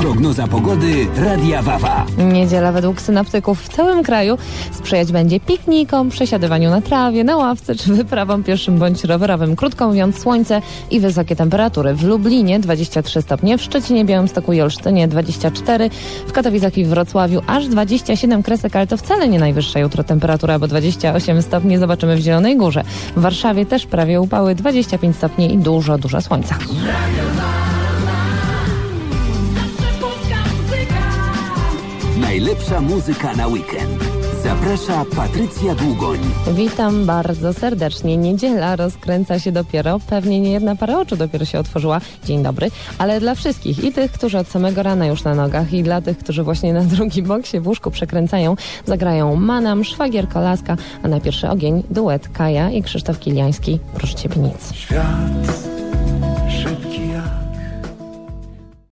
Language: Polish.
Prognoza pogody Radia Wawa. Niedziela według synaptyków w całym kraju sprzyjać będzie piknikom, przesiadywaniu na trawie, na ławce czy wyprawom pieszym bądź rowerowym. Krótko mówiąc słońce i wysokie temperatury. W Lublinie 23 stopnie, w Szczecinie, Białymstoku i Olsztynie 24, w Katowicach i Wrocławiu aż 27 kresek, ale to wcale nie najwyższa jutro temperatura, bo 28 stopni zobaczymy w Zielonej Górze. W Warszawie też prawie upały 25 stopni i dużo, dużo słońca. Najlepsza muzyka na weekend. Zaprasza Patrycja Długoń. Witam bardzo serdecznie. Niedziela rozkręca się dopiero. Pewnie nie jedna para oczu dopiero się otworzyła. Dzień dobry. Ale dla wszystkich i tych, którzy od samego rana już na nogach i dla tych, którzy właśnie na drugi bok się w łóżku przekręcają, zagrają Manam, Szwagier Kolaska, a na pierwszy ogień duet Kaja i Krzysztof Kiliański. Proszę Ciebie nic. Świat